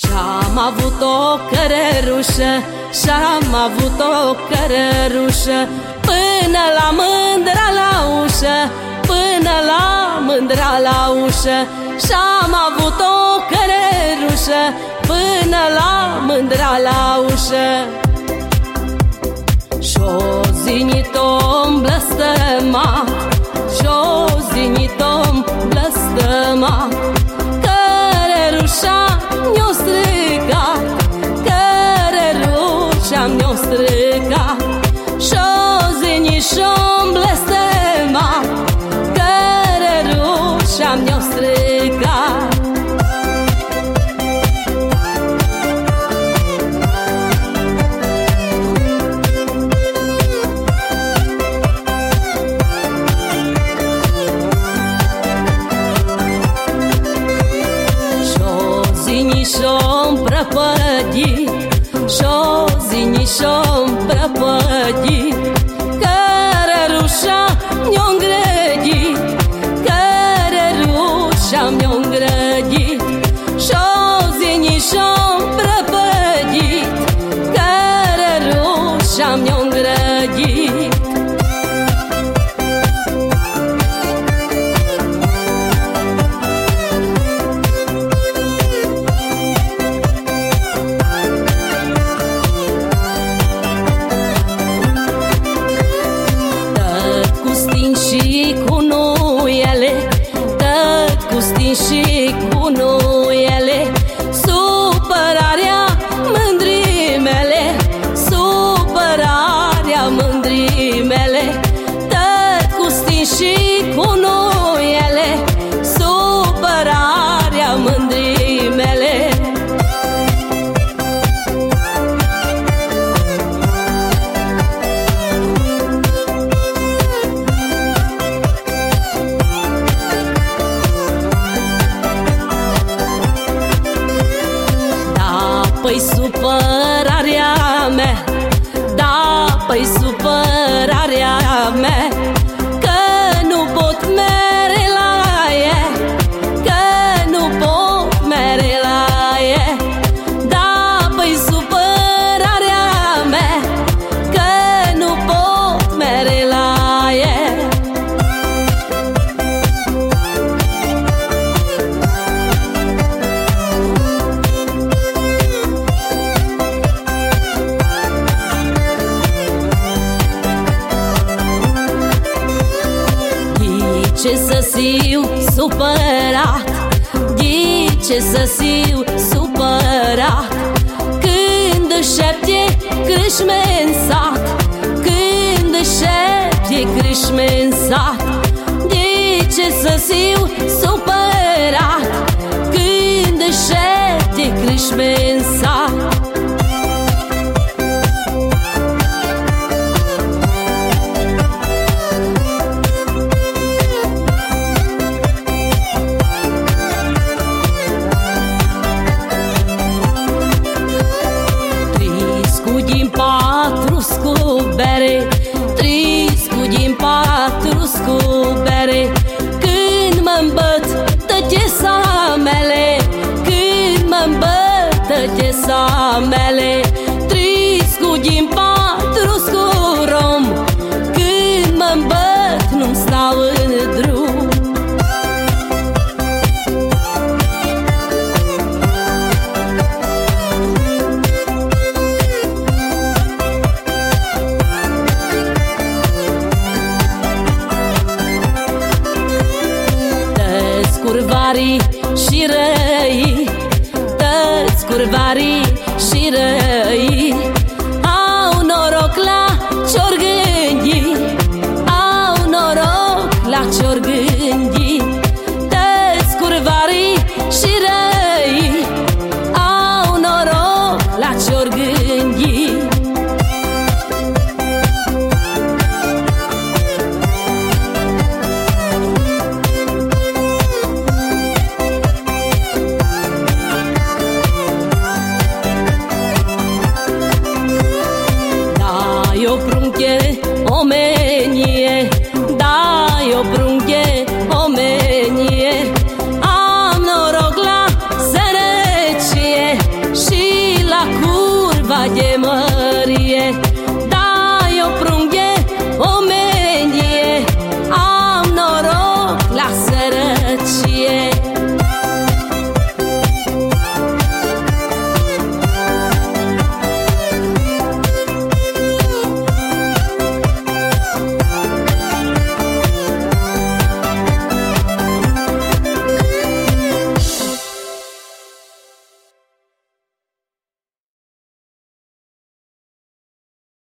Și-am avut o cărărușă Și-am avut o cărărușă Până la mândra la ușă Până la mândra la ușă. Și-am avut o cărărușă Până la mândra la ușă. Și-o zinit-o blăstăma a minha ostrega. Sozinho e chão pra pedir леді. Păi supărarea mea Da, păi supărarea mea să siu supărat. Ghice să siu supărat. Când șepte crâșme în sat. Când șepte crâșme în sat. Ghice să siu supărat. Când șepte crâșme în sat scubere Triscu din patru scubere. Când mă îmbăt tăchesa mele Când mă îmbăt tăchesa mele. Triscu din patru curvarii și răi. Tăți curvarii și răi Au noroc la ce-or